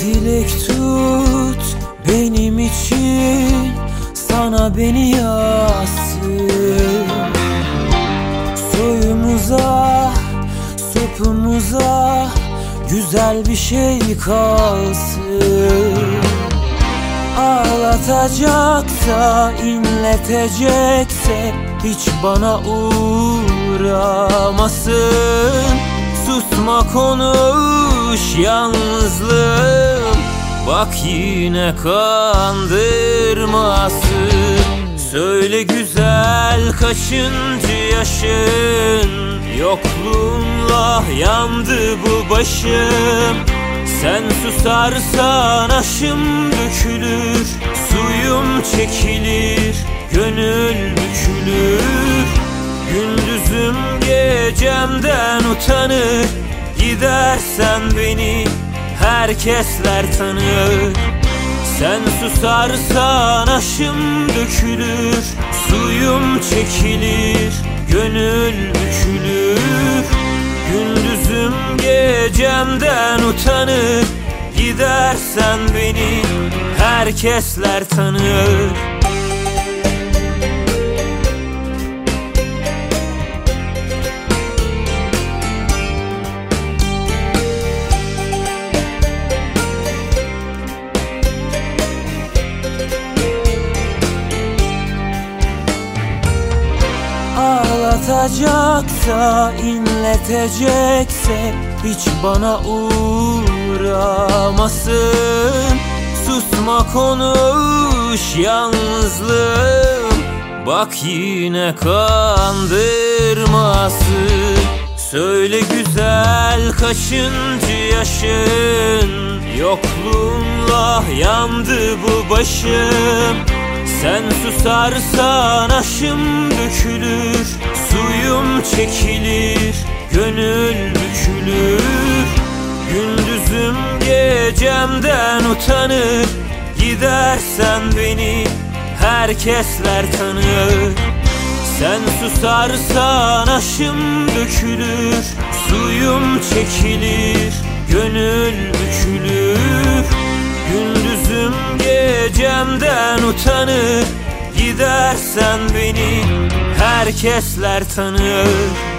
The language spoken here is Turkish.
Dilek tut benim için Sana beni yazsın. Soyumuza, sopumuza Güzel bir şey kalsın. Ağlatacaksa, inletecekse Hiç bana uğramasın. Susma konu konuş yalnızlığım. Bak yine kandırmasın Söyle güzel kaçıncı yaşın? Yokluğunla yandı bu başım. Sen susarsan aşım dökülür. Suyum çekilir, gönül bükülür. Gündüzüm gecemden utanır Gidersen beni herkesler tanır. Sen susarsan aşım dökülür Suyum çekilir, gönül bükülür. Gündüzüm gecemden utanır Gidersen beni herkesler tanır Ağlatacaksa, inletecekse Hiç bana uğramasın. Susma konuş yalnızlığım Bak yine kandırmasın. Söyle güzel kaçıncı yaşın? Yokluğunla yandı bu başım. Sen susarsan aşım dökülür Suyum çekilir, gönül bükülür. Gündüzüm gecemden utanır. Gidersen beni herkesler tanır. Sen susarsan aşım dökülür. Suyum çekilir, gönül bükülür. Gündüzüm gecemden utanır Gidersen beni herkesler tanır